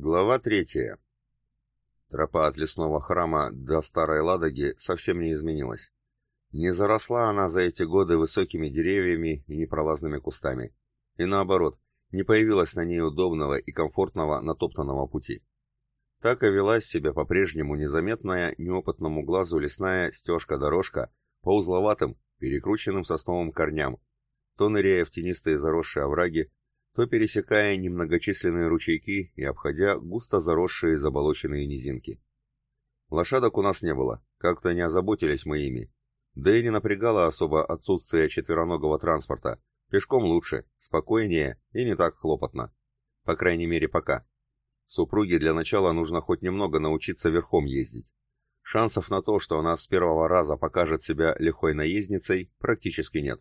Глава третья. Тропа от лесного храма до Старой Ладоги совсем не изменилась. Не заросла она за эти годы высокими деревьями и непролазными кустами. И наоборот, не появилось на ней удобного и комфортного натоптанного пути. Так и велась себя по-прежнему незаметная неопытному глазу лесная стежка-дорожка по узловатым, перекрученным сосновым корням, то ныряя в тенистые заросшие овраги, то пересекая немногочисленные ручейки и обходя густо заросшие заболоченные низинки. Лошадок у нас не было, как-то не озаботились мы ими. Да и не напрягало особо отсутствие четвероногого транспорта. Пешком лучше, спокойнее и не так хлопотно. По крайней мере, пока. Супруге для начала нужно хоть немного научиться верхом ездить. Шансов на то, что она с первого раза покажет себя лихой наездницей, практически нет.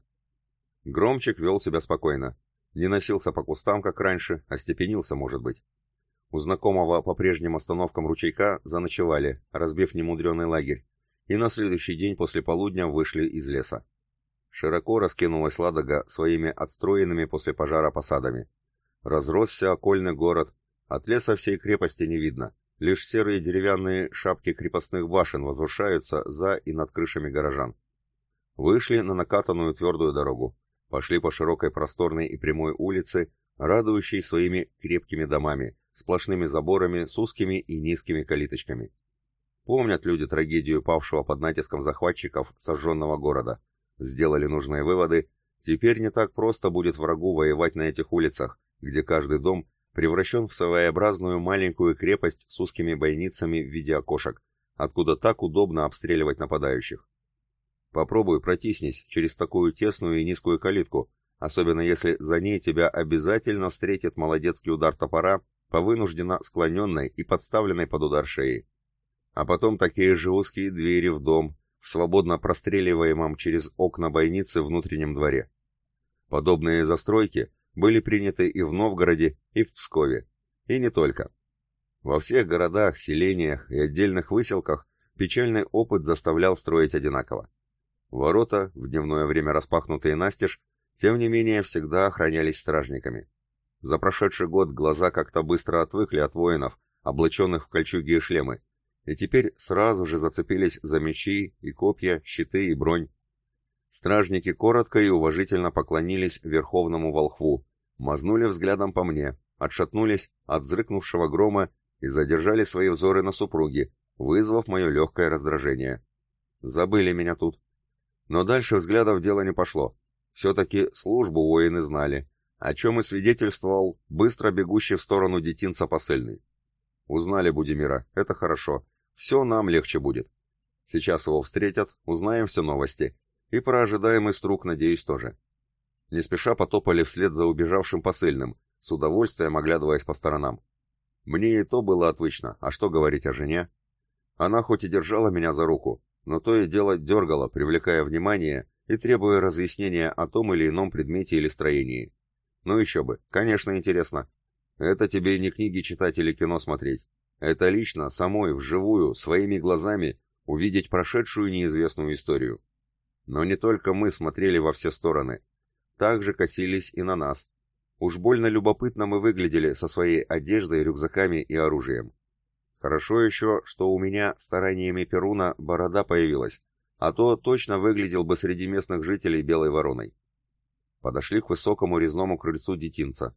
Громчик вел себя спокойно. Не носился по кустам, как раньше, а степенился, может быть. У знакомого по прежним остановкам ручейка заночевали, разбив немудреный лагерь, и на следующий день после полудня вышли из леса. Широко раскинулась Ладога своими отстроенными после пожара посадами. Разросся окольный город, от леса всей крепости не видно, лишь серые деревянные шапки крепостных башен возвышаются за и над крышами горожан. Вышли на накатанную твердую дорогу. Пошли по широкой просторной и прямой улице, радующей своими крепкими домами, сплошными заборами с узкими и низкими калиточками. Помнят люди трагедию павшего под натиском захватчиков сожженного города. Сделали нужные выводы. Теперь не так просто будет врагу воевать на этих улицах, где каждый дом превращен в своеобразную маленькую крепость с узкими бойницами в виде окошек, откуда так удобно обстреливать нападающих. Попробуй протиснись через такую тесную и низкую калитку, особенно если за ней тебя обязательно встретит молодецкий удар топора по вынужденно склоненной и подставленной под удар шеи. А потом такие же узкие двери в дом, в свободно простреливаемом через окна бойницы внутреннем дворе. Подобные застройки были приняты и в Новгороде, и в Пскове, и не только. Во всех городах, селениях и отдельных выселках печальный опыт заставлял строить одинаково. Ворота, в дневное время распахнутые настежь, тем не менее всегда охранялись стражниками. За прошедший год глаза как-то быстро отвыкли от воинов, облаченных в кольчуги и шлемы, и теперь сразу же зацепились за мечи и копья, щиты и бронь. Стражники коротко и уважительно поклонились верховному волхву, мазнули взглядом по мне, отшатнулись от взрыкнувшего грома и задержали свои взоры на супруге, вызвав мое легкое раздражение. Забыли меня тут. Но дальше взглядов дело не пошло. Все-таки службу воины знали, о чем и свидетельствовал быстро бегущий в сторону детинца посыльный. Узнали Будимира, это хорошо. Все нам легче будет. Сейчас его встретят, узнаем все новости. И про ожидаемый струк, надеюсь, тоже. Не спеша потопали вслед за убежавшим посыльным, с удовольствием оглядываясь по сторонам. Мне и то было отвычно, а что говорить о жене? Она хоть и держала меня за руку, но то и дело дергало, привлекая внимание и требуя разъяснения о том или ином предмете или строении. Ну еще бы, конечно, интересно. Это тебе не книги читать или кино смотреть. Это лично, самой, вживую, своими глазами увидеть прошедшую неизвестную историю. Но не только мы смотрели во все стороны. Также косились и на нас. Уж больно любопытно мы выглядели со своей одеждой, рюкзаками и оружием. Хорошо еще, что у меня стараниями Перуна борода появилась, а то точно выглядел бы среди местных жителей белой вороной. Подошли к высокому резному крыльцу детинца.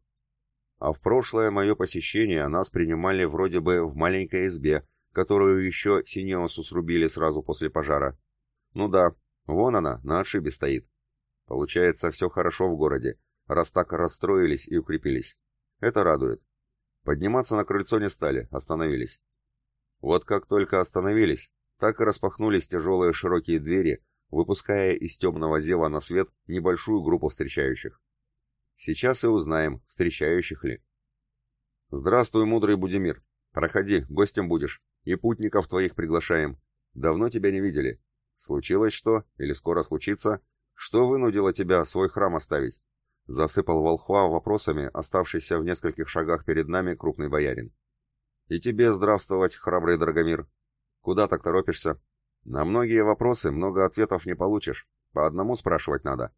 А в прошлое мое посещение нас принимали вроде бы в маленькой избе, которую еще Синеосу срубили сразу после пожара. Ну да, вон она, на отшибе стоит. Получается, все хорошо в городе, раз так расстроились и укрепились. Это радует. Подниматься на крыльцо не стали, остановились. Вот как только остановились, так и распахнулись тяжелые широкие двери, выпуская из темного зева на свет небольшую группу встречающих. Сейчас и узнаем, встречающих ли. «Здравствуй, мудрый Будимир. Проходи, гостем будешь. И путников твоих приглашаем. Давно тебя не видели. Случилось что? Или скоро случится? Что вынудило тебя свой храм оставить?» Засыпал волхва вопросами, оставшийся в нескольких шагах перед нами крупный боярин. «И тебе здравствовать, храбрый Драгомир. Куда так торопишься? На многие вопросы много ответов не получишь, по одному спрашивать надо.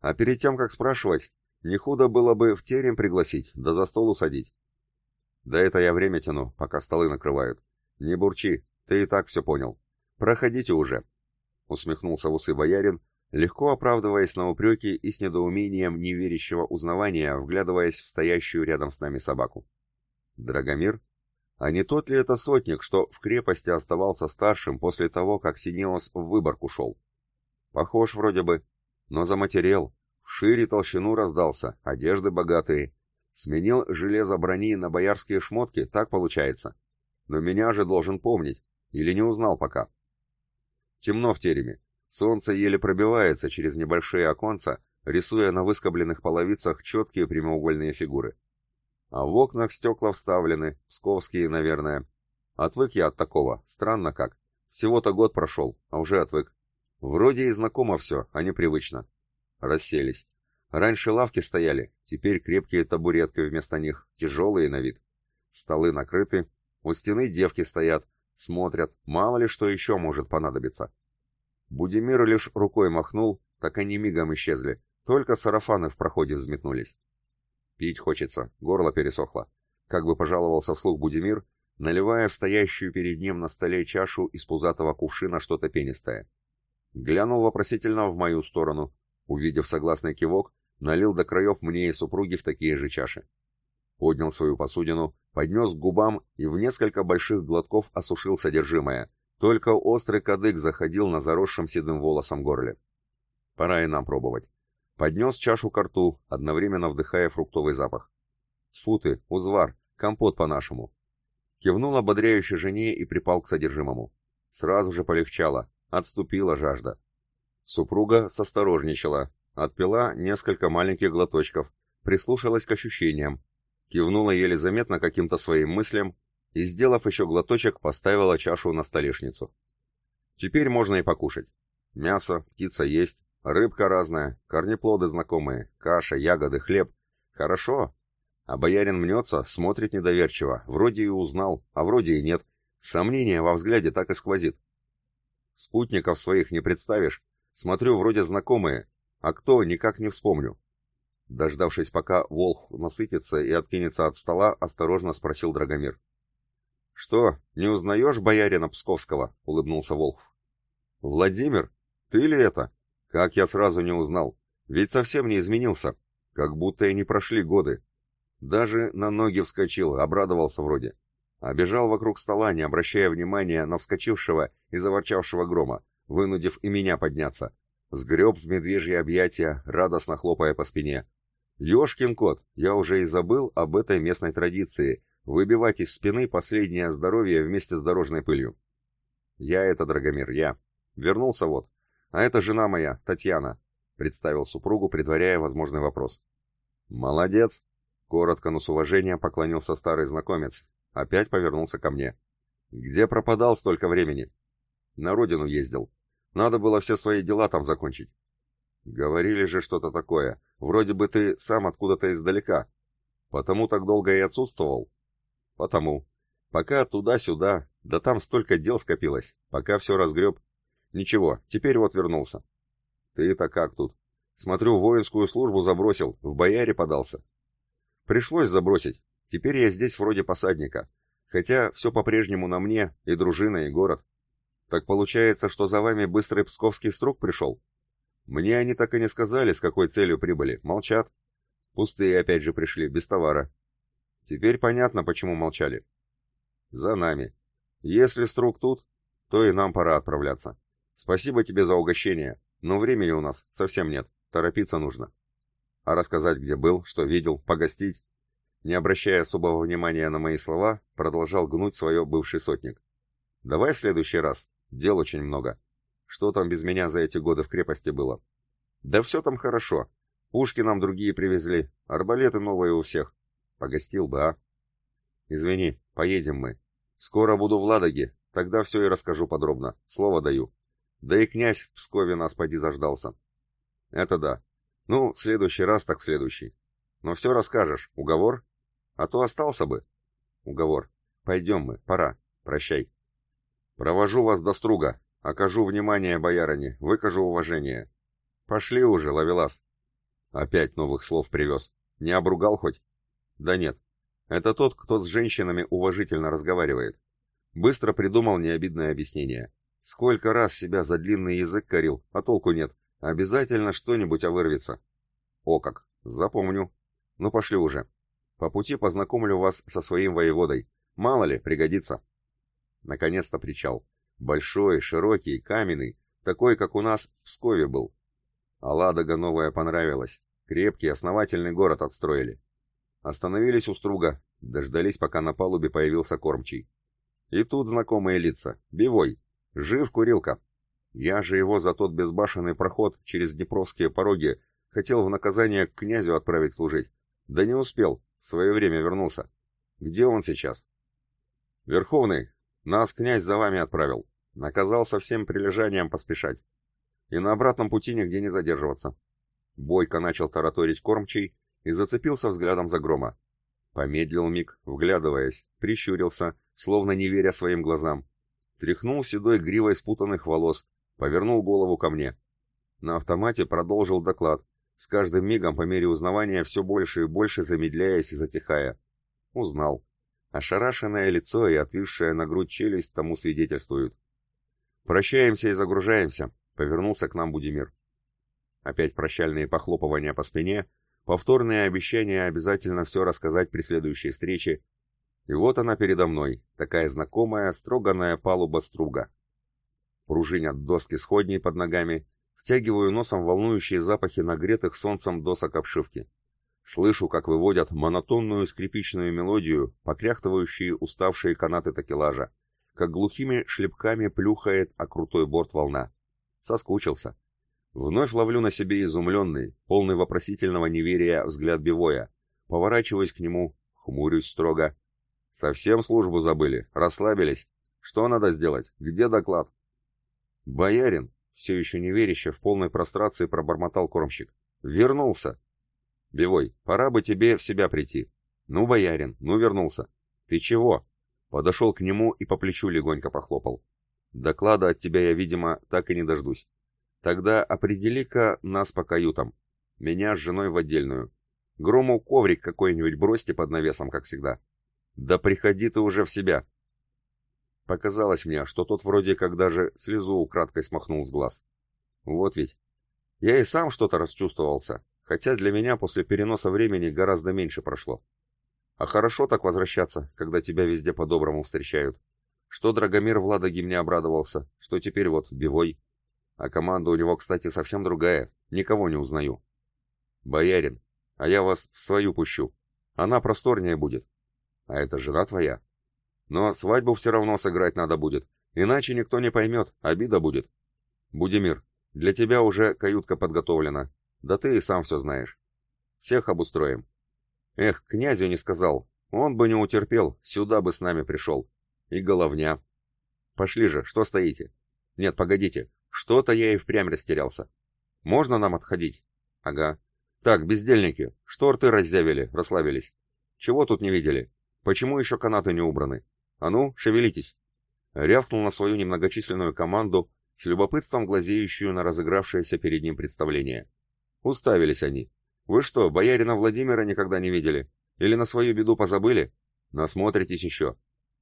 А перед тем, как спрашивать, не худо было бы в терем пригласить, да за стол усадить. Да это я время тяну, пока столы накрывают. Не бурчи, ты и так все понял. Проходите уже. Усмехнулся в усы боярин, легко оправдываясь на упреки и с недоумением неверящего узнавания, вглядываясь в стоящую рядом с нами собаку. Драгомир? А не тот ли это сотник, что в крепости оставался старшим после того, как Синеос в выборг ушел? Похож вроде бы, но заматерел, шире толщину раздался, одежды богатые. Сменил железо брони на боярские шмотки, так получается. Но меня же должен помнить, или не узнал пока. Темно в тереме. Солнце еле пробивается через небольшие оконца, рисуя на выскобленных половицах четкие прямоугольные фигуры. А в окнах стекла вставлены, псковские, наверное. Отвык я от такого, странно как. Всего-то год прошел, а уже отвык. Вроде и знакомо все, а непривычно. Расселись. Раньше лавки стояли, теперь крепкие табуретки вместо них, тяжелые на вид. Столы накрыты, у стены девки стоят, смотрят, мало ли что еще может понадобиться. Будимир лишь рукой махнул, так они мигом исчезли, только сарафаны в проходе взметнулись. Пить хочется, горло пересохло. Как бы пожаловался вслух Будимир, наливая в стоящую перед ним на столе чашу из пузатого кувшина что-то пенистое. Глянул вопросительно в мою сторону, Увидев согласный кивок, налил до краев мне и супруги в такие же чаши. Поднял свою посудину, поднес к губам и в несколько больших глотков осушил содержимое. Только острый кадык заходил на заросшем седым волосом горле. Пора и нам пробовать. Поднес чашу к рту, одновременно вдыхая фруктовый запах. Тьфу узвар, компот по-нашему. Кивнул ободряюще жене и припал к содержимому. Сразу же полегчало, отступила жажда. Супруга состорожничала, отпила несколько маленьких глоточков, прислушалась к ощущениям, кивнула еле заметно каким-то своим мыслям и, сделав еще глоточек, поставила чашу на столешницу. Теперь можно и покушать. Мясо, птица есть, рыбка разная, корнеплоды знакомые, каша, ягоды, хлеб. Хорошо. А боярин мнется, смотрит недоверчиво, вроде и узнал, а вроде и нет. Сомнение во взгляде так и сквозит. Спутников своих не представишь, Смотрю, вроде знакомые, а кто, никак не вспомню. Дождавшись, пока Волх насытится и откинется от стола, осторожно спросил Драгомир. «Что, не узнаешь боярина Псковского?» — улыбнулся Волх. «Владимир? Ты ли это? Как я сразу не узнал? Ведь совсем не изменился. Как будто и не прошли годы. Даже на ноги вскочил, обрадовался вроде. Обежал вокруг стола, не обращая внимания на вскочившего и заворчавшего грома вынудив и меня подняться. Сгреб в медвежье объятия, радостно хлопая по спине. Ёшкин кот, я уже и забыл об этой местной традиции — выбивать из спины последнее здоровье вместе с дорожной пылью. Я это, Драгомир, я. Вернулся вот. А это жена моя, Татьяна, — представил супругу, предваряя возможный вопрос. Молодец! Коротко, но с уважением поклонился старый знакомец. Опять повернулся ко мне. Где пропадал столько времени? На родину ездил. Надо было все свои дела там закончить. Говорили же что-то такое. Вроде бы ты сам откуда-то издалека. Потому так долго и отсутствовал? Потому. Пока туда-сюда, да там столько дел скопилось. Пока все разгреб. Ничего, теперь вот вернулся. Ты-то как тут? Смотрю, воинскую службу забросил, в бояре подался. Пришлось забросить. Теперь я здесь вроде посадника. Хотя все по-прежнему на мне, и дружина, и город. Так получается, что за вами быстрый псковский струк пришел? Мне они так и не сказали, с какой целью прибыли. Молчат. Пустые опять же пришли, без товара. Теперь понятно, почему молчали. За нами. Если струк тут, то и нам пора отправляться. Спасибо тебе за угощение, но времени у нас совсем нет. Торопиться нужно. А рассказать, где был, что видел, погостить? Не обращая особого внимания на мои слова, продолжал гнуть свое бывший сотник. Давай в следующий раз, Дел очень много. Что там без меня за эти годы в крепости было? Да все там хорошо. Пушки нам другие привезли, арбалеты новые у всех. Погостил бы, а? Извини, поедем мы. Скоро буду в Ладоге, тогда все и расскажу подробно. Слово даю. Да и князь в Пскове нас поди заждался. Это да. Ну, в следующий раз так в следующий. Но все расскажешь. Уговор? А то остался бы. Уговор. Пойдем мы, пора. Прощай. «Провожу вас до струга. Окажу внимание, боярине, выкажу уважение. Пошли уже, ловелас. Опять новых слов привез. Не обругал хоть? Да нет. Это тот, кто с женщинами уважительно разговаривает. Быстро придумал необидное объяснение. Сколько раз себя за длинный язык корил, а толку нет. Обязательно что-нибудь овырвется. О как, запомню. Ну пошли уже. По пути познакомлю вас со своим воеводой. Мало ли, пригодится. Наконец-то причал. Большой, широкий, каменный, такой, как у нас в Пскове был. А Ладога новая понравилась. Крепкий, основательный город отстроили. Остановились у струга, дождались, пока на палубе появился кормчий. И тут знакомые лица. Бивой. Жив Курилка. Я же его за тот безбашенный проход через Днепровские пороги хотел в наказание к князю отправить служить. Да не успел, в свое время вернулся. Где он сейчас? Верховный, нас князь за вами отправил. Наказал со всем прилежанием поспешать. И на обратном пути нигде не задерживаться. Бойко начал тараторить кормчий и зацепился взглядом за грома. Помедлил миг, вглядываясь, прищурился, словно не веря своим глазам. Тряхнул седой гривой спутанных волос, повернул голову ко мне. На автомате продолжил доклад, с каждым мигом по мере узнавания все больше и больше замедляясь и затихая. Узнал. Ошарашенное лицо и отвисшая на грудь челюсть тому свидетельствуют. «Прощаемся и загружаемся», — повернулся к нам Будимир. Опять прощальные похлопывания по спине, повторные обещания обязательно все рассказать при следующей встрече. И вот она передо мной, такая знакомая, строганная палуба струга. Пружинят доски сходней под ногами, втягиваю носом волнующие запахи нагретых солнцем досок обшивки. Слышу, как выводят монотонную скрипичную мелодию, покряхтывающие уставшие канаты такелажа как глухими шлепками плюхает о крутой борт волна. Соскучился. Вновь ловлю на себе изумленный, полный вопросительного неверия взгляд Бивоя. Поворачиваюсь к нему, хмурюсь строго. Совсем службу забыли, расслабились. Что надо сделать? Где доклад? Боярин, все еще не веряще, в полной прострации пробормотал кормщик. Вернулся. Бивой, пора бы тебе в себя прийти. Ну, боярин, ну вернулся. Ты чего? Подошел к нему и по плечу легонько похлопал. Доклада от тебя я, видимо, так и не дождусь. Тогда определи-ка нас по каютам. Меня с женой в отдельную. Грому коврик какой-нибудь бросьте под навесом, как всегда. Да приходи ты уже в себя. Показалось мне, что тот вроде как даже слезу украдкой смахнул с глаз. Вот ведь. Я и сам что-то расчувствовался, хотя для меня после переноса времени гораздо меньше прошло. А хорошо так возвращаться, когда тебя везде по-доброму встречают. Что Драгомир в Ладоге обрадовался, что теперь вот Бивой. А команда у него, кстати, совсем другая, никого не узнаю. Боярин, а я вас в свою пущу. Она просторнее будет. А это жена твоя. Но свадьбу все равно сыграть надо будет, иначе никто не поймет, обида будет. Будимир, для тебя уже каютка подготовлена. Да ты и сам все знаешь. Всех обустроим. Эх, князю не сказал. Он бы не утерпел, сюда бы с нами пришел. И головня. Пошли же, что стоите? Нет, погодите, что-то я и впрямь растерялся. Можно нам отходить? Ага. Так, бездельники, шторты раззявили, расслабились. Чего тут не видели? Почему еще канаты не убраны? А ну, шевелитесь. Рявкнул на свою немногочисленную команду, с любопытством глазеющую на разыгравшееся перед ним представление. Уставились они, вы что, боярина Владимира никогда не видели? Или на свою беду позабыли? Насмотритесь еще.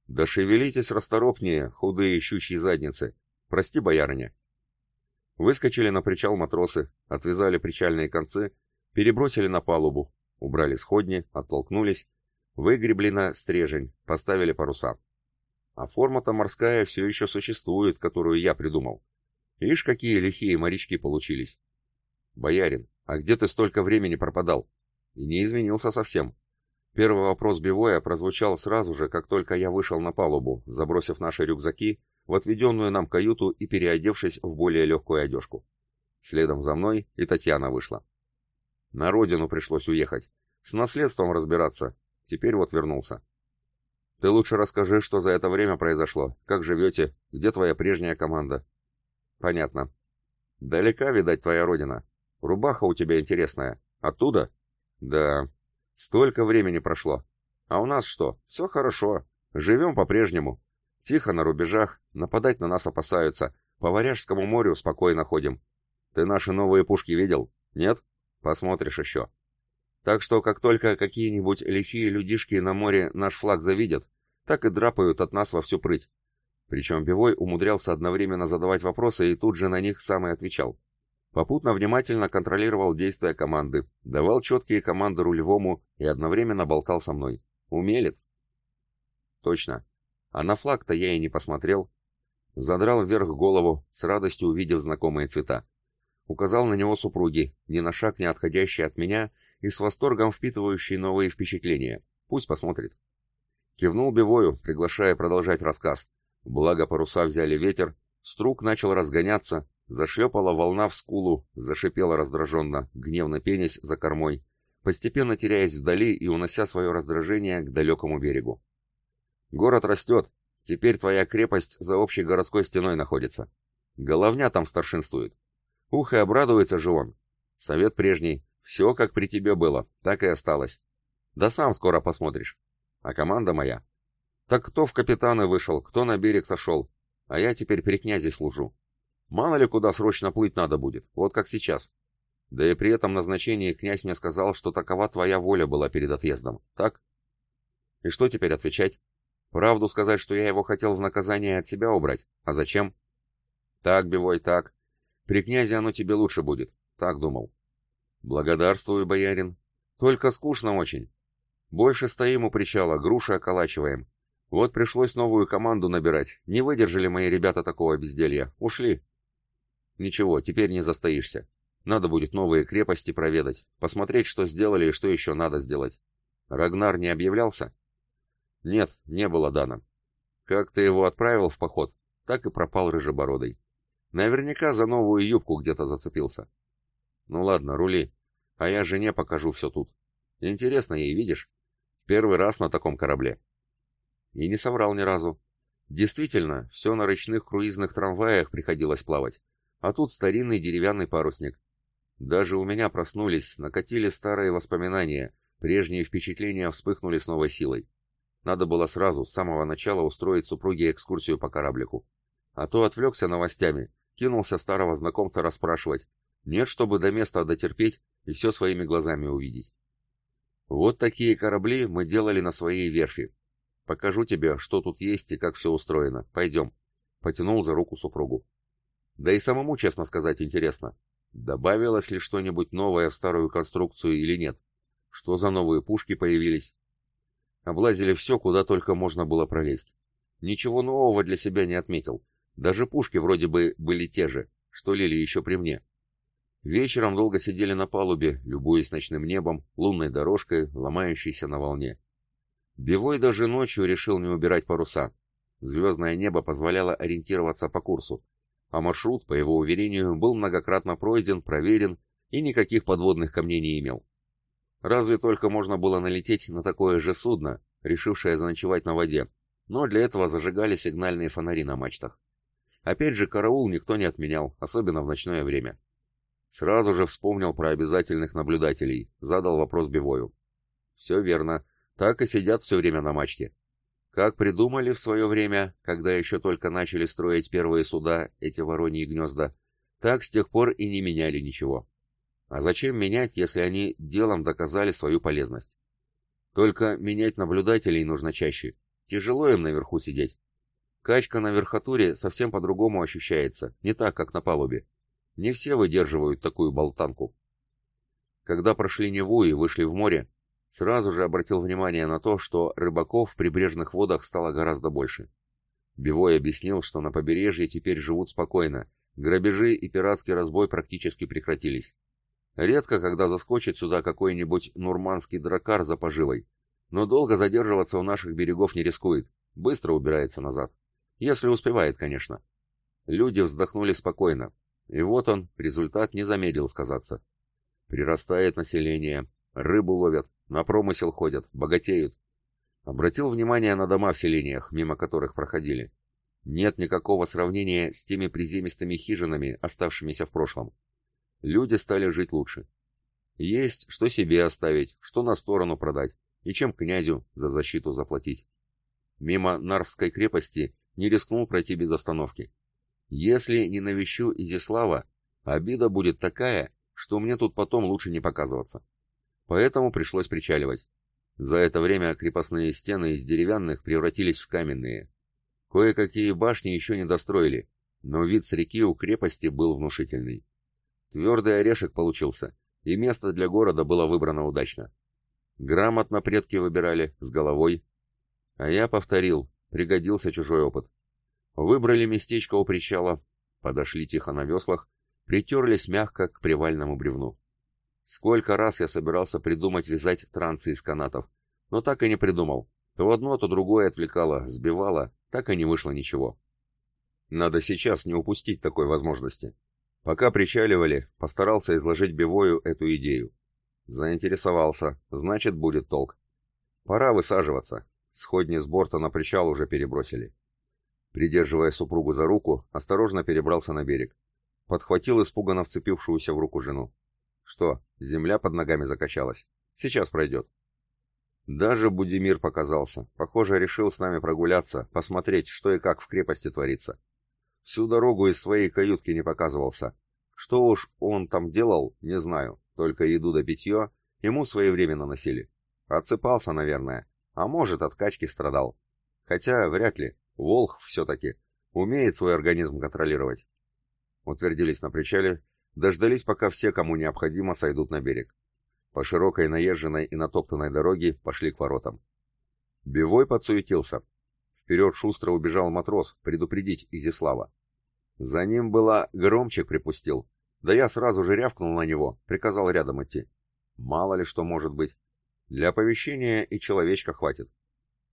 Да шевелитесь расторопнее, худые щучьи задницы. Прости, боярыня. Выскочили на причал матросы, отвязали причальные концы, перебросили на палубу, убрали сходни, оттолкнулись, выгребли на стрежень, поставили паруса. А форма-то морская все еще существует, которую я придумал. Ишь, какие лихие морячки получились. Боярин, «А где ты столько времени пропадал?» И не изменился совсем. Первый вопрос Бивоя прозвучал сразу же, как только я вышел на палубу, забросив наши рюкзаки в отведенную нам каюту и переодевшись в более легкую одежку. Следом за мной и Татьяна вышла. На родину пришлось уехать. С наследством разбираться. Теперь вот вернулся. Ты лучше расскажи, что за это время произошло. Как живете? Где твоя прежняя команда? Понятно. Далека, видать, твоя родина. Рубаха у тебя интересная. Оттуда? Да. Столько времени прошло. А у нас что? Все хорошо. Живем по-прежнему. Тихо на рубежах, нападать на нас опасаются. По Варяжскому морю спокойно ходим. Ты наши новые пушки видел? Нет? Посмотришь еще. Так что, как только какие-нибудь лихие людишки на море наш флаг завидят, так и драпают от нас во всю прыть. Причем Бивой умудрялся одновременно задавать вопросы и тут же на них сам и отвечал. Попутно внимательно контролировал действия команды, давал четкие команды рулевому и одновременно болтал со мной. Умелец. Точно. А на флаг-то я и не посмотрел. Задрал вверх голову, с радостью увидев знакомые цвета. Указал на него супруги, ни на шаг не отходящие от меня и с восторгом впитывающие новые впечатления. Пусть посмотрит. Кивнул Бивою, приглашая продолжать рассказ. Благо паруса взяли ветер, струк начал разгоняться, зашлепала волна в скулу, зашипела раздраженно, гневно пенясь за кормой, постепенно теряясь вдали и унося свое раздражение к далекому берегу. «Город растет, теперь твоя крепость за общей городской стеной находится. Головня там старшинствует. Ух, и обрадуется же он. Совет прежний, все как при тебе было, так и осталось. Да сам скоро посмотришь. А команда моя? Так кто в капитаны вышел, кто на берег сошел? А я теперь при князе служу. Мало ли куда срочно плыть надо будет, вот как сейчас. Да и при этом назначении князь мне сказал, что такова твоя воля была перед отъездом, так? И что теперь отвечать? Правду сказать, что я его хотел в наказание от себя убрать? А зачем? Так, Бивой, так. При князе оно тебе лучше будет. Так думал. Благодарствую, боярин. Только скучно очень. Больше стоим у причала, груши околачиваем. Вот пришлось новую команду набирать. Не выдержали мои ребята такого безделья. Ушли. Ничего, теперь не застоишься. Надо будет новые крепости проведать, посмотреть, что сделали и что еще надо сделать. Рагнар не объявлялся? Нет, не было дано. Как ты его отправил в поход, так и пропал рыжебородый. Наверняка за новую юбку где-то зацепился. Ну ладно, рули. А я жене покажу все тут. Интересно ей, видишь? В первый раз на таком корабле. И не соврал ни разу. Действительно, все на речных круизных трамваях приходилось плавать. А тут старинный деревянный парусник. Даже у меня проснулись, накатили старые воспоминания, прежние впечатления вспыхнули с новой силой. Надо было сразу, с самого начала, устроить супруге экскурсию по кораблику. А то отвлекся новостями, кинулся старого знакомца расспрашивать. Нет, чтобы до места дотерпеть и все своими глазами увидеть. Вот такие корабли мы делали на своей верфи. Покажу тебе, что тут есть и как все устроено. Пойдем. Потянул за руку супругу. Да и самому, честно сказать, интересно. Добавилось ли что-нибудь новое в старую конструкцию или нет? Что за новые пушки появились? Облазили все, куда только можно было пролезть. Ничего нового для себя не отметил. Даже пушки вроде бы были те же, что лили еще при мне. Вечером долго сидели на палубе, любуясь ночным небом, лунной дорожкой, ломающейся на волне. Бивой даже ночью решил не убирать паруса. Звездное небо позволяло ориентироваться по курсу, а маршрут, по его уверению, был многократно пройден, проверен и никаких подводных камней не имел. Разве только можно было налететь на такое же судно, решившее заночевать на воде, но для этого зажигали сигнальные фонари на мачтах. Опять же, караул никто не отменял, особенно в ночное время. Сразу же вспомнил про обязательных наблюдателей, задал вопрос Бивою. Все верно, так и сидят все время на мачте. Как придумали в свое время, когда еще только начали строить первые суда, эти вороньи гнезда, так с тех пор и не меняли ничего. А зачем менять, если они делом доказали свою полезность? Только менять наблюдателей нужно чаще. Тяжело им наверху сидеть. Качка на верхотуре совсем по-другому ощущается, не так, как на палубе. Не все выдерживают такую болтанку. Когда прошли Неву и вышли в море, сразу же обратил внимание на то, что рыбаков в прибрежных водах стало гораздо больше. Бивой объяснил, что на побережье теперь живут спокойно, грабежи и пиратский разбой практически прекратились. Редко, когда заскочит сюда какой-нибудь нурманский дракар за поживой, но долго задерживаться у наших берегов не рискует, быстро убирается назад. Если успевает, конечно. Люди вздохнули спокойно, и вот он, результат не замедлил сказаться. Прирастает население, рыбу ловят, на промысел ходят, богатеют. Обратил внимание на дома в селениях, мимо которых проходили. Нет никакого сравнения с теми приземистыми хижинами, оставшимися в прошлом. Люди стали жить лучше. Есть что себе оставить, что на сторону продать, и чем князю за защиту заплатить. Мимо Нарвской крепости не рискнул пройти без остановки. Если не навещу Изяслава, обида будет такая, что мне тут потом лучше не показываться. Поэтому пришлось причаливать. За это время крепостные стены из деревянных превратились в каменные. Кое-какие башни еще не достроили, но вид с реки у крепости был внушительный. Твердый орешек получился, и место для города было выбрано удачно. Грамотно предки выбирали, с головой. А я повторил, пригодился чужой опыт. Выбрали местечко у причала, подошли тихо на веслах, притерлись мягко к привальному бревну. Сколько раз я собирался придумать вязать трансы из канатов, но так и не придумал. То одно, то другое отвлекало, сбивало, так и не вышло ничего. Надо сейчас не упустить такой возможности. Пока причаливали, постарался изложить Бивою эту идею. Заинтересовался, значит будет толк. Пора высаживаться. Сходни с борта на причал уже перебросили. Придерживая супругу за руку, осторожно перебрался на берег. Подхватил испуганно вцепившуюся в руку жену. Что, земля под ногами закачалась? Сейчас пройдет. Даже Будимир показался. Похоже, решил с нами прогуляться, посмотреть, что и как в крепости творится. Всю дорогу из своей каютки не показывался. Что уж он там делал, не знаю. Только еду да питье ему своевременно носили. Отсыпался, наверное. А может, от качки страдал. Хотя, вряд ли. Волх все-таки. Умеет свой организм контролировать. Утвердились на причале, дождались, пока все, кому необходимо, сойдут на берег. По широкой наезженной и натоптанной дороге пошли к воротам. Бивой подсуетился. Вперед шустро убежал матрос, предупредить Изислава. За ним была громчик припустил. Да я сразу же рявкнул на него, приказал рядом идти. Мало ли что может быть. Для оповещения и человечка хватит.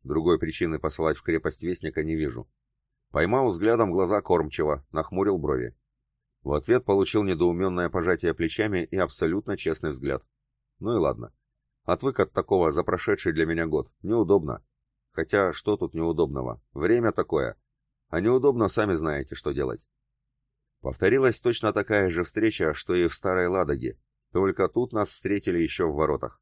Другой причины посылать в крепость Вестника не вижу. Поймал взглядом глаза кормчего, нахмурил брови. В ответ получил недоуменное пожатие плечами и абсолютно честный взгляд. Ну и ладно. Отвык от такого за прошедший для меня год. Неудобно. Хотя, что тут неудобного? Время такое. А неудобно, сами знаете, что делать. Повторилась точно такая же встреча, что и в Старой Ладоге. Только тут нас встретили еще в воротах.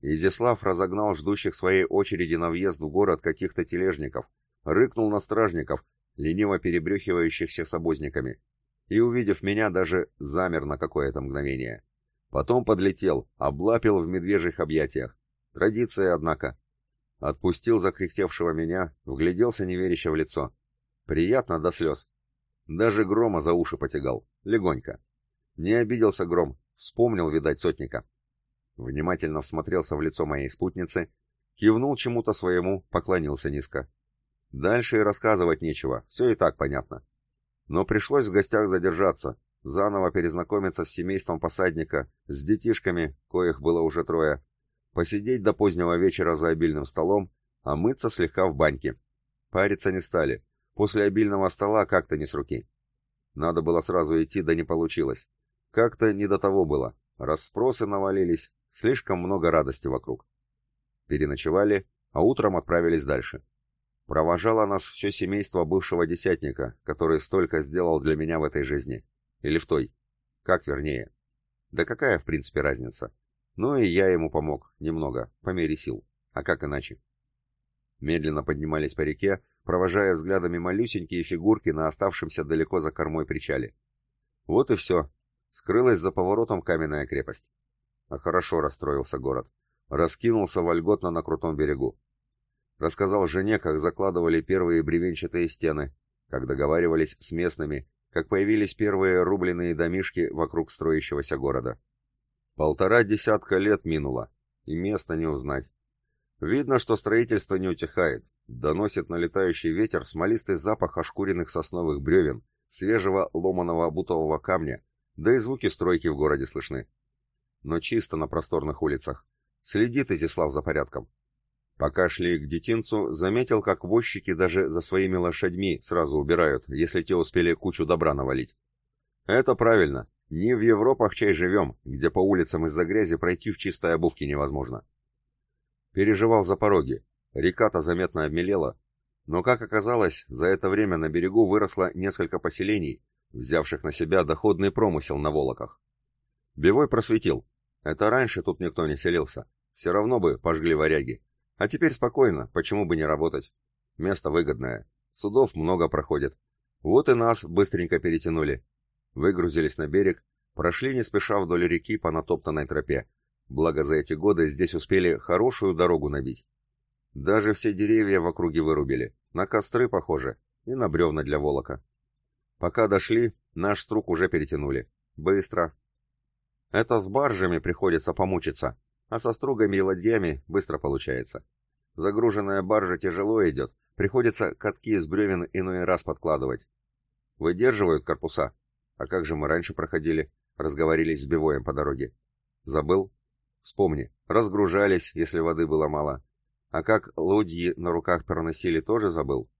Изяслав разогнал ждущих своей очереди на въезд в город каких-то тележников, рыкнул на стражников, лениво перебрюхивающихся с обозниками, и, увидев меня, даже замер на какое-то мгновение. Потом подлетел, облапил в медвежьих объятиях. Традиция, однако. Отпустил закряхтевшего меня, вгляделся неверяще в лицо. Приятно до слез. Даже грома за уши потягал. Легонько. Не обиделся гром. Вспомнил, видать, сотника. Внимательно всмотрелся в лицо моей спутницы, кивнул чему-то своему, поклонился низко. Дальше и рассказывать нечего, все и так понятно. Но пришлось в гостях задержаться, заново перезнакомиться с семейством посадника, с детишками, коих было уже трое, посидеть до позднего вечера за обильным столом, а мыться слегка в баньке. Париться не стали. После обильного стола как-то не с руки. Надо было сразу идти, да не получилось. Как-то не до того было. Расспросы навалились, слишком много радости вокруг. Переночевали, а утром отправились дальше. Провожало нас все семейство бывшего десятника, который столько сделал для меня в этой жизни. Или в той. Как вернее. Да какая, в принципе, разница? Ну и я ему помог, немного, по мере сил. А как иначе? Медленно поднимались по реке, провожая взглядами малюсенькие фигурки на оставшемся далеко за кормой причале. Вот и все. Скрылась за поворотом каменная крепость. А хорошо расстроился город. Раскинулся вольготно на крутом берегу. Рассказал жене, как закладывали первые бревенчатые стены, как договаривались с местными, как появились первые рубленые домишки вокруг строящегося города. Полтора десятка лет минуло, и места не узнать. Видно, что строительство не утихает, доносит налетающий ветер смолистый запах ошкуренных сосновых бревен, свежего ломаного бутового камня, да и звуки стройки в городе слышны. Но чисто на просторных улицах. Следит Изяслав за порядком. Пока шли к детинцу, заметил, как возчики даже за своими лошадьми сразу убирают, если те успели кучу добра навалить. Это правильно. Не в Европах чай живем, где по улицам из-за грязи пройти в чистой обувке невозможно. Переживал за пороги. Река-то заметно обмелела. Но, как оказалось, за это время на берегу выросло несколько поселений, взявших на себя доходный промысел на Волоках. Бивой просветил. Это раньше тут никто не селился. Все равно бы пожгли варяги. А теперь спокойно, почему бы не работать? Место выгодное. Судов много проходит. Вот и нас быстренько перетянули. Выгрузились на берег, прошли не спеша вдоль реки по натоптанной тропе. Благо за эти годы здесь успели хорошую дорогу набить. Даже все деревья в округе вырубили, на костры похоже, и на бревна для волока. Пока дошли, наш струк уже перетянули. Быстро. Это с баржами приходится помучиться, а со стругами и ладьями быстро получается. Загруженная баржа тяжело идет, приходится катки из бревен иной раз подкладывать. Выдерживают корпуса. А как же мы раньше проходили? Разговорились с Бивоем по дороге. Забыл? Вспомни. Разгружались, если воды было мало. А как лодьи на руках проносили, тоже забыл?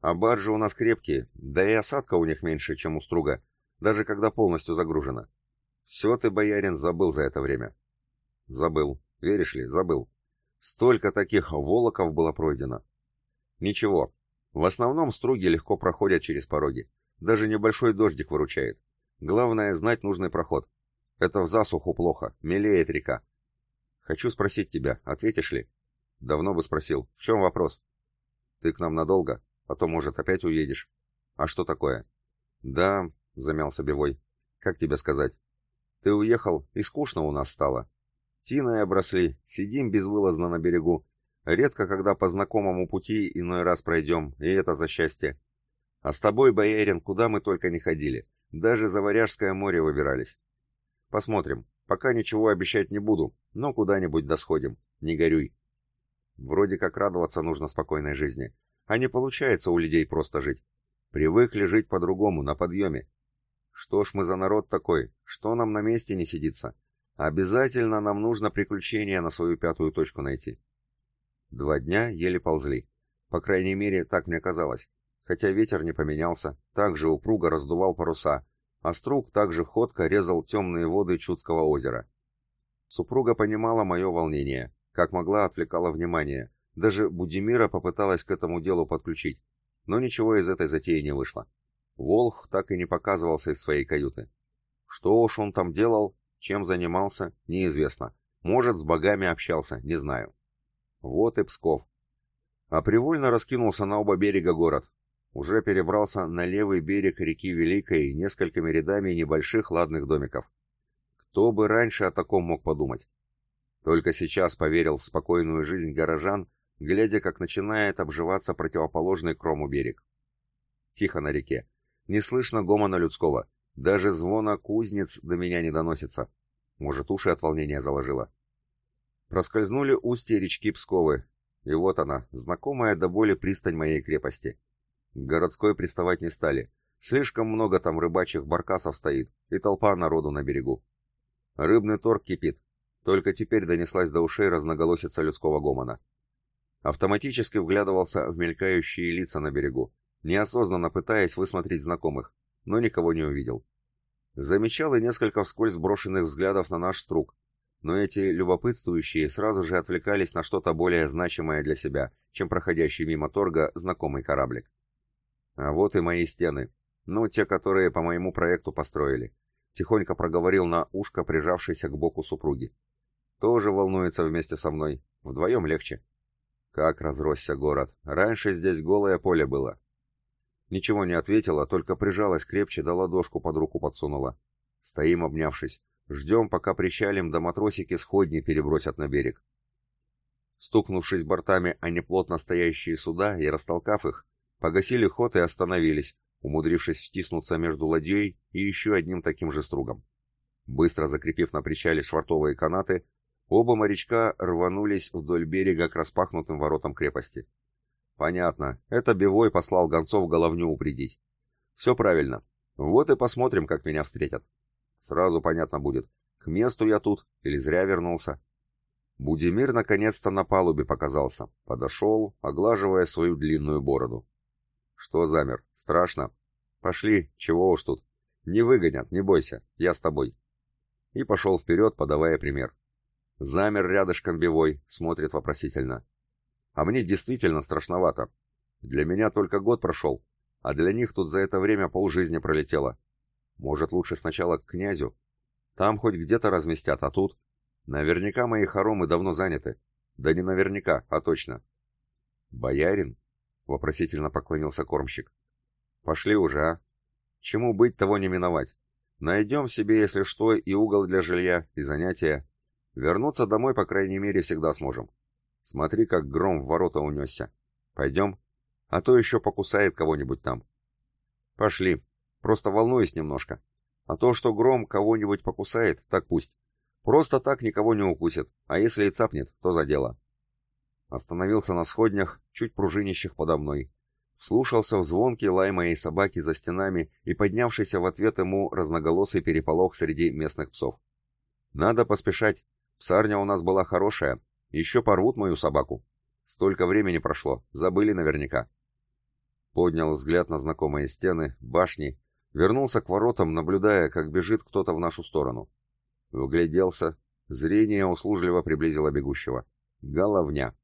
А баржи у нас крепкие, да и осадка у них меньше, чем у струга, даже когда полностью загружена. Все ты, боярин, забыл за это время. Забыл. Веришь ли, забыл. Столько таких волоков было пройдено. Ничего. В основном струги легко проходят через пороги. Даже небольшой дождик выручает. Главное знать нужный проход. Это в засуху плохо, мелеет река. Хочу спросить тебя, ответишь ли? Давно бы спросил. В чем вопрос? Ты к нам надолго? А то, может, опять уедешь. А что такое? Да, замялся Бевой. Как тебе сказать? Ты уехал, и скучно у нас стало. Тиной обросли, сидим безвылазно на берегу. Редко, когда по знакомому пути иной раз пройдем, и это за счастье. А с тобой, боярин, куда мы только не ходили. Даже за Варяжское море выбирались. Посмотрим. Пока ничего обещать не буду, но куда-нибудь досходим. Не горюй. Вроде как радоваться нужно спокойной жизни. А не получается у людей просто жить. Привыкли жить по-другому, на подъеме. Что ж мы за народ такой? Что нам на месте не сидится? Обязательно нам нужно приключение на свою пятую точку найти. Два дня еле ползли. По крайней мере, так мне казалось. Хотя ветер не поменялся, так же упруго раздувал паруса, а струк также ходко резал темные воды Чудского озера. Супруга понимала мое волнение, как могла, отвлекала внимание. Даже Будимира попыталась к этому делу подключить. Но ничего из этой затеи не вышло. Волх так и не показывался из своей каюты. Что уж он там делал, чем занимался, неизвестно. Может, с богами общался, не знаю. Вот и Псков. А привольно раскинулся на оба берега город. Уже перебрался на левый берег реки Великой несколькими рядами небольших ладных домиков. Кто бы раньше о таком мог подумать? Только сейчас поверил в спокойную жизнь горожан, глядя, как начинает обживаться противоположный крому берег. Тихо на реке. Не слышно гомона людского. Даже звона кузнец до меня не доносится. Может, уши от волнения заложило. Проскользнули устья речки Псковы. И вот она, знакомая до боли пристань моей крепости. К городской приставать не стали. Слишком много там рыбачьих баркасов стоит, и толпа народу на берегу. Рыбный торг кипит. Только теперь донеслась до ушей разноголосица людского гомона. Автоматически вглядывался в мелькающие лица на берегу, неосознанно пытаясь высмотреть знакомых, но никого не увидел. Замечал и несколько вскользь брошенных взглядов на наш струк, но эти любопытствующие сразу же отвлекались на что-то более значимое для себя, чем проходящий мимо торга знакомый кораблик. А вот и мои стены, ну, те, которые по моему проекту построили. Тихонько проговорил на ушко прижавшийся к боку супруги. Тоже волнуется вместе со мной. Вдвоем легче. Как разросся город. Раньше здесь голое поле было. Ничего не ответила, только прижалась крепче, да ладошку под руку подсунула. Стоим, обнявшись. Ждем, пока причалим, да матросики сходни перебросят на берег. Стукнувшись бортами о неплотно стоящие суда и растолкав их, погасили ход и остановились, умудрившись втиснуться между ладьей и еще одним таким же стругом. Быстро закрепив на причале швартовые канаты, Оба морячка рванулись вдоль берега к распахнутым воротам крепости. Понятно, это Бевой послал гонцов головню упредить. Все правильно. Вот и посмотрим, как меня встретят. Сразу понятно будет, к месту я тут или зря вернулся. Будимир наконец-то на палубе показался. Подошел, оглаживая свою длинную бороду. Что замер? Страшно? Пошли, чего уж тут. Не выгонят, не бойся, я с тобой. И пошел вперед, подавая пример. Замер рядышком Бевой, смотрит вопросительно. А мне действительно страшновато. Для меня только год прошел, а для них тут за это время полжизни пролетело. Может, лучше сначала к князю? Там хоть где-то разместят, а тут... Наверняка мои хоромы давно заняты. Да не наверняка, а точно. «Боярин?» — вопросительно поклонился кормщик. Пошли уже, а? Чему быть, того не миновать. Найдем себе, если что, и угол для жилья, и занятия. Вернуться домой, по крайней мере, всегда сможем. Смотри, как гром в ворота унесся. Пойдем? А то еще покусает кого-нибудь там. Пошли. Просто волнуюсь немножко. А то, что гром кого-нибудь покусает, так пусть. Просто так никого не укусит, а если и цапнет, то за дело. Остановился на сходнях, чуть пружинищих подо мной. Вслушался в звонкий лай моей собаки за стенами и поднявшийся в ответ ему разноголосый переполох среди местных псов. Надо поспешать. Псарня у нас была хорошая. Еще порвут мою собаку. Столько времени прошло, забыли наверняка. Поднял взгляд на знакомые стены, башни, вернулся к воротам, наблюдая, как бежит кто-то в нашу сторону. Угляделся, зрение услужливо приблизило бегущего. Головня.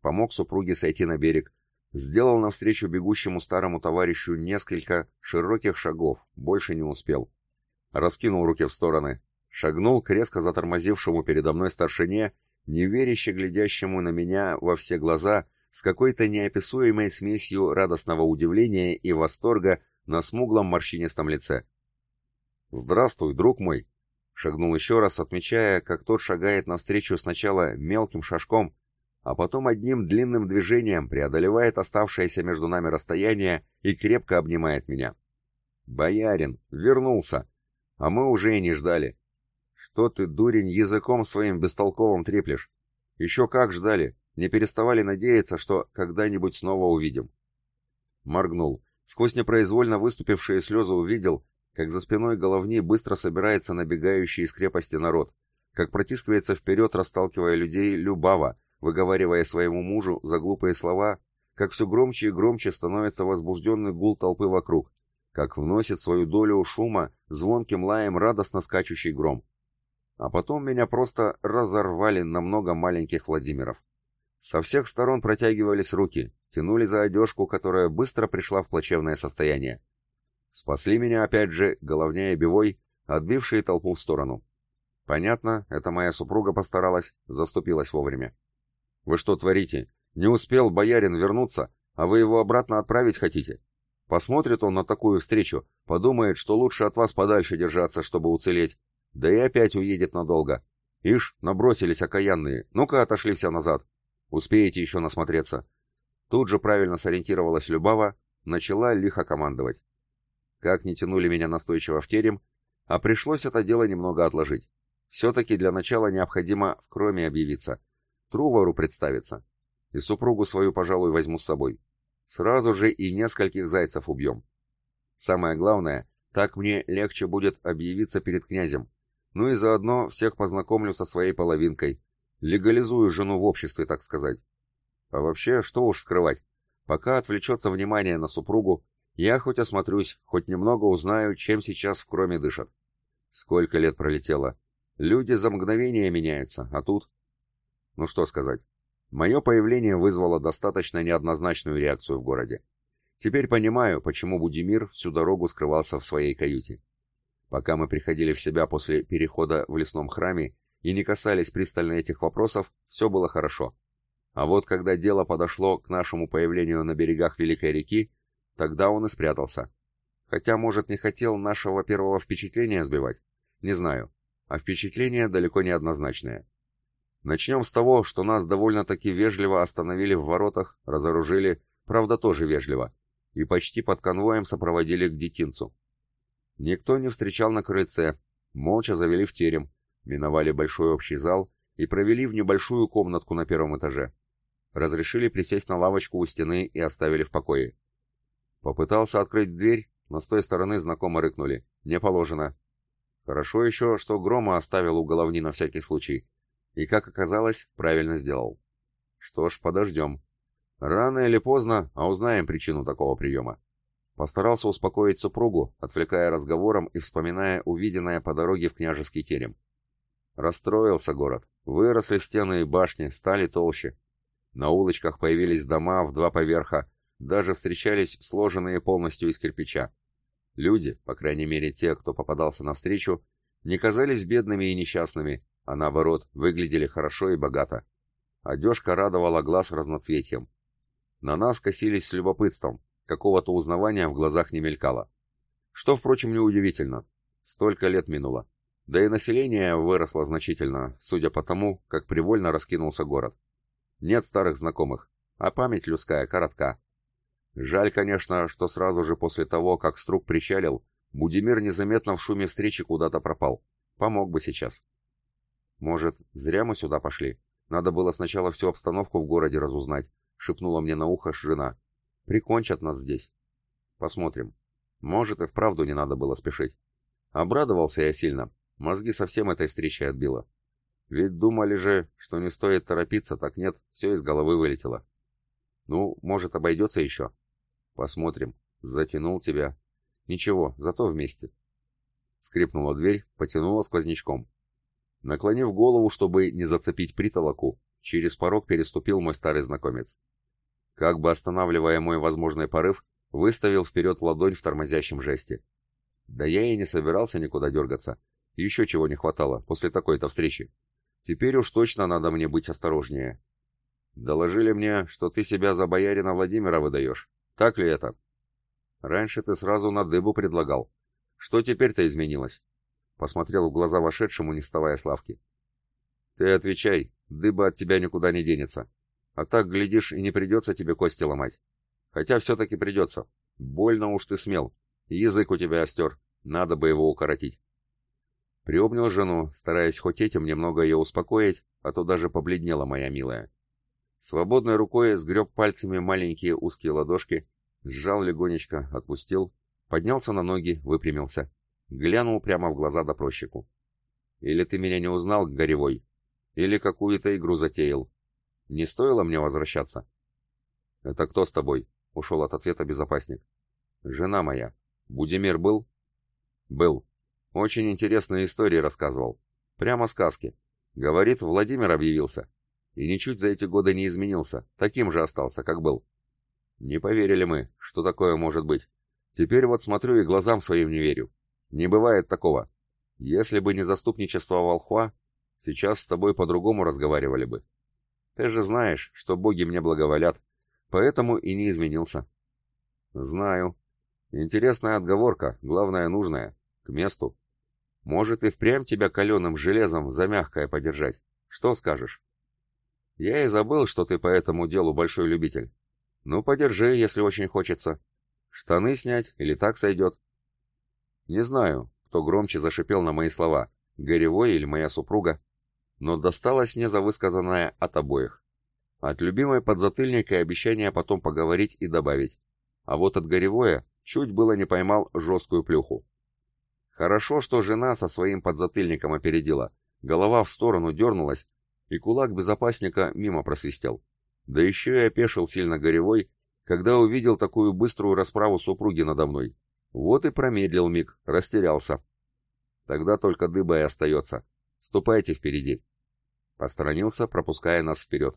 Помог супруге сойти на берег, сделал навстречу бегущему старому товарищу несколько широких шагов, больше не успел. Раскинул руки в стороны, шагнул к резко затормозившему передо мной старшине, неверяще глядящему на меня во все глаза, с какой-то неописуемой смесью радостного удивления и восторга на смуглом морщинистом лице. «Здравствуй, друг мой!» Шагнул еще раз, отмечая, как тот шагает навстречу сначала мелким шажком, а потом одним длинным движением преодолевает оставшееся между нами расстояние и крепко обнимает меня. «Боярин! Вернулся! А мы уже и не ждали. Что ты, дурень, языком своим бестолковым треплешь? Еще как ждали, не переставали надеяться, что когда-нибудь снова увидим». Моргнул. Сквозь непроизвольно выступившие слезы увидел, как за спиной головни быстро собирается набегающий из крепости народ, как протискивается вперед, расталкивая людей Любава, выговаривая своему мужу за глупые слова, как все громче и громче становится возбужденный гул толпы вокруг, как вносит свою долю шума звонким лаем радостно скачущий гром. А потом меня просто разорвали на много маленьких Владимиров. Со всех сторон протягивались руки, тянули за одежку, которая быстро пришла в плачевное состояние. Спасли меня опять же головня и бивой, отбившие толпу в сторону. Понятно, это моя супруга постаралась, заступилась вовремя. Вы что творите? Не успел боярин вернуться, а вы его обратно отправить хотите? Посмотрит он на такую встречу, подумает, что лучше от вас подальше держаться, чтобы уцелеть. Да и опять уедет надолго. Ишь, набросились окаянные. Ну-ка, отошли все назад. Успеете еще насмотреться. Тут же правильно сориентировалась Любава, начала лихо командовать. Как не тянули меня настойчиво в терем, а пришлось это дело немного отложить. Все-таки для начала необходимо в кроме объявиться. Трувару представиться. И супругу свою, пожалуй, возьму с собой. Сразу же и нескольких зайцев убьем. Самое главное, так мне легче будет объявиться перед князем. Ну и заодно всех познакомлю со своей половинкой. Легализую жену в обществе, так сказать. А вообще, что уж скрывать. Пока отвлечется внимание на супругу, я хоть осмотрюсь, хоть немного узнаю, чем сейчас в кроме дышат. Сколько лет пролетело. Люди за мгновение меняются, а тут... Ну что сказать. Мое появление вызвало достаточно неоднозначную реакцию в городе. Теперь понимаю, почему Будимир всю дорогу скрывался в своей каюте. Пока мы приходили в себя после перехода в лесном храме и не касались пристально этих вопросов, все было хорошо. А вот когда дело подошло к нашему появлению на берегах Великой реки, Тогда он и спрятался. Хотя, может, не хотел нашего первого впечатления сбивать. Не знаю. А впечатление далеко не однозначное. Начнем с того, что нас довольно-таки вежливо остановили в воротах, разоружили, правда тоже вежливо, и почти под конвоем сопроводили к детинцу. Никто не встречал на крыльце, молча завели в терем, миновали большой общий зал и провели в небольшую комнатку на первом этаже. Разрешили присесть на лавочку у стены и оставили в покое. Попытался открыть дверь, но с той стороны знакомо рыкнули. Не положено. Хорошо еще, что Грома оставил у головни на всякий случай. И, как оказалось, правильно сделал. Что ж, подождем. Рано или поздно, а узнаем причину такого приема. Постарался успокоить супругу, отвлекая разговором и вспоминая увиденное по дороге в княжеский терем. Расстроился город. Выросли стены и башни, стали толще. На улочках появились дома в два поверха, даже встречались сложенные полностью из кирпича. Люди, по крайней мере те, кто попадался навстречу, не казались бедными и несчастными, а наоборот, выглядели хорошо и богато. Одежка радовала глаз разноцветием. На нас косились с любопытством, какого-то узнавания в глазах не мелькало. Что, впрочем, неудивительно. Столько лет минуло. Да и население выросло значительно, судя по тому, как привольно раскинулся город. Нет старых знакомых, а память людская коротка. Жаль, конечно, что сразу же после того, как Струк причалил, Будимир незаметно в шуме встречи куда-то пропал. Помог бы сейчас. Может, зря мы сюда пошли? Надо было сначала всю обстановку в городе разузнать, шепнула мне на ухо жена. Прикончат нас здесь. Посмотрим. Может, и вправду не надо было спешить. Обрадовался я сильно. Мозги совсем этой встречи отбило. Ведь думали же, что не стоит торопиться, так нет, все из головы вылетело. Ну, может, обойдется еще? Посмотрим. Затянул тебя. Ничего, зато вместе. Скрипнула дверь, потянула сквознячком. Наклонив голову, чтобы не зацепить притолоку, через порог переступил мой старый знакомец. Как бы останавливая мой возможный порыв, выставил вперед ладонь в тормозящем жесте. Да я и не собирался никуда дергаться. Еще чего не хватало после такой-то встречи. Теперь уж точно надо мне быть осторожнее. Доложили мне, что ты себя за боярина Владимира выдаешь. Так ли это? Раньше ты сразу на дыбу предлагал. Что теперь-то изменилось? Посмотрел в глаза вошедшему, не вставая с лавки. Ты отвечай, дыба от тебя никуда не денется. А так, глядишь, и не придется тебе кости ломать. Хотя все-таки придется. Больно уж ты смел. Язык у тебя остер. Надо бы его укоротить. Приобнял жену, стараясь хоть этим немного ее успокоить, а то даже побледнела моя милая. Свободной рукой сгреб пальцами маленькие узкие ладошки, сжал легонечко, отпустил, поднялся на ноги, выпрямился, глянул прямо в глаза допросчику. «Или ты меня не узнал, Горевой? Или какую-то игру затеял? Не стоило мне возвращаться?» «Это кто с тобой?» — ушел от ответа безопасник. «Жена моя. Будимир был?» «Был. Очень интересные истории рассказывал. Прямо сказки. Говорит, Владимир объявился. И ничуть за эти годы не изменился, таким же остался, как был. Не поверили мы, что такое может быть. Теперь вот смотрю и глазам своим не верю. Не бывает такого. Если бы не заступничество Волхва, сейчас с тобой по-другому разговаривали бы. Ты же знаешь, что боги мне благоволят, поэтому и не изменился. Знаю. Интересная отговорка, главное нужная, к месту. Может и впрямь тебя каленым железом за мягкое подержать. Что скажешь? Я и забыл, что ты по этому делу большой любитель. Ну, подержи, если очень хочется. Штаны снять или так сойдет? Не знаю, кто громче зашипел на мои слова, Горевой или моя супруга, но досталось мне за высказанное от обоих. От любимой подзатыльника и обещания потом поговорить и добавить. А вот от Горевоя чуть было не поймал жесткую плюху. Хорошо, что жена со своим подзатыльником опередила. Голова в сторону дернулась, и кулак безопасника мимо просвистел. Да еще и опешил сильно горевой, когда увидел такую быструю расправу супруги надо мной. Вот и промедлил миг, растерялся. Тогда только дыба и остается. Ступайте впереди. Посторонился, пропуская нас вперед.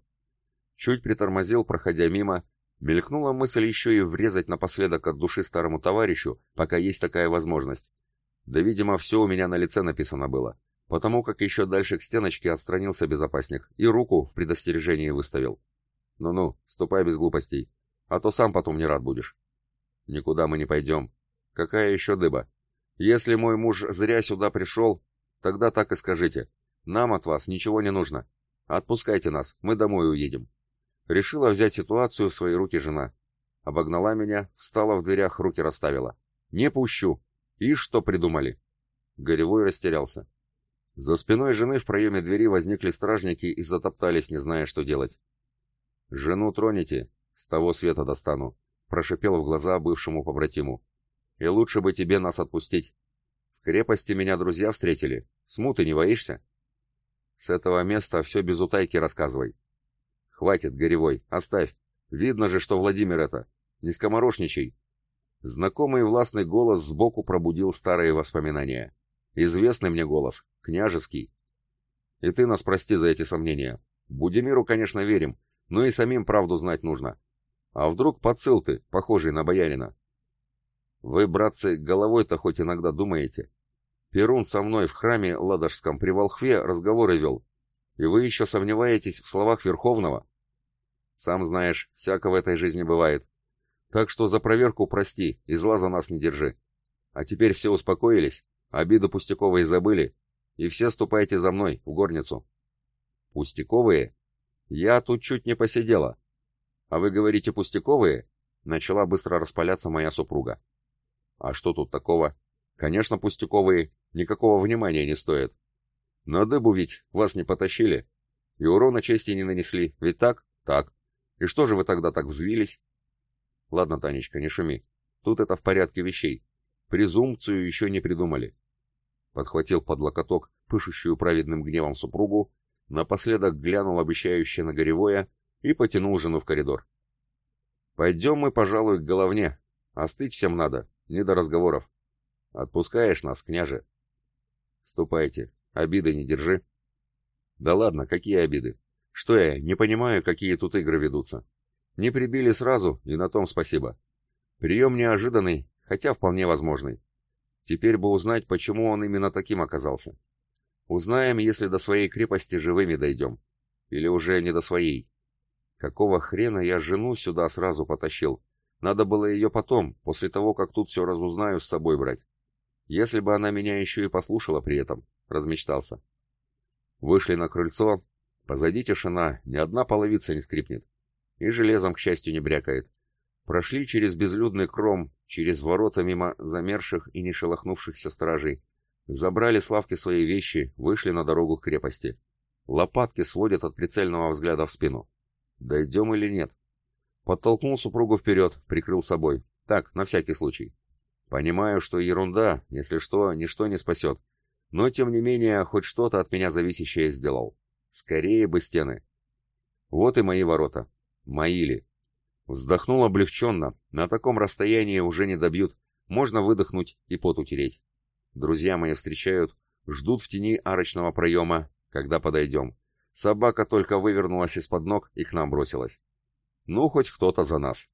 Чуть притормозил, проходя мимо, мелькнула мысль еще и врезать напоследок от души старому товарищу, пока есть такая возможность. Да, видимо, все у меня на лице написано было, потому как еще дальше к стеночке отстранился безопасник и руку в предостережении выставил. Ну-ну, ступай без глупостей, а то сам потом не рад будешь. Никуда мы не пойдем. Какая еще дыба? Если мой муж зря сюда пришел, тогда так и скажите. Нам от вас ничего не нужно. Отпускайте нас, мы домой уедем. Решила взять ситуацию в свои руки жена. Обогнала меня, встала в дверях, руки расставила. Не пущу. И что придумали? Горевой растерялся. За спиной жены в проеме двери возникли стражники и затоптались, не зная, что делать. «Жену тронете, с того света достану», — прошипел в глаза бывшему побратиму. «И лучше бы тебе нас отпустить. В крепости меня друзья встретили. Смуты не боишься?» «С этого места все без утайки рассказывай». «Хватит, Горевой, оставь. Видно же, что Владимир это. Не скоморошничай. Знакомый властный голос сбоку пробудил старые воспоминания. Известный мне голос, княжеский. И ты нас прости за эти сомнения. Будимиру, конечно, верим, но и самим правду знать нужно. А вдруг подсыл ты, похожий на боярина? Вы, братцы, головой-то хоть иногда думаете? Перун со мной в храме Ладожском при Волхве разговоры вел. И вы еще сомневаетесь в словах Верховного? Сам знаешь, всяко в этой жизни бывает. Так что за проверку прости и зла за нас не держи. А теперь все успокоились, обиды пустяковые забыли, и все ступайте за мной, в горницу. Пустяковые? Я тут чуть не посидела. А вы говорите пустяковые? Начала быстро распаляться моя супруга. А что тут такого? Конечно, пустяковые, никакого внимания не стоят. На дыбу ведь вас не потащили. И урона чести не нанесли, ведь так? Так. И что же вы тогда так взвились? Ладно, Танечка, не шуми. Тут это в порядке вещей. Презумпцию еще не придумали. Подхватил под локоток пышущую праведным гневом супругу, напоследок глянул обещающе на Горевое и потянул жену в коридор. «Пойдем мы, пожалуй, к головне. Остыть всем надо, не до разговоров. Отпускаешь нас, княже?» «Ступайте, обиды не держи». «Да ладно, какие обиды? Что я, не понимаю, какие тут игры ведутся. Не прибили сразу, и на том спасибо. Прием неожиданный, хотя вполне возможный. Теперь бы узнать, почему он именно таким оказался. Узнаем, если до своей крепости живыми дойдем. Или уже не до своей. Какого хрена я жену сюда сразу потащил? Надо было ее потом, после того, как тут все разузнаю, с собой брать. Если бы она меня еще и послушала при этом, размечтался. Вышли на крыльцо, Позади тишина, ни одна половица не скрипнет. И железом, к счастью, не брякает. Прошли через безлюдный кром, через ворота мимо замерших и не шелохнувшихся стражей. Забрали Славки свои вещи, вышли на дорогу к крепости. Лопатки сводят от прицельного взгляда в спину. Дойдем или нет? Подтолкнул супругу вперед, прикрыл собой. Так, на всякий случай. Понимаю, что ерунда, если что, ничто не спасет. Но, тем не менее, хоть что-то от меня зависящее сделал. Скорее бы стены. Вот и мои ворота. Мои ли. Вздохнул облегченно. На таком расстоянии уже не добьют. Можно выдохнуть и пот утереть. Друзья мои встречают, ждут в тени арочного проема, когда подойдем. Собака только вывернулась из-под ног и к нам бросилась. Ну, хоть кто-то за нас.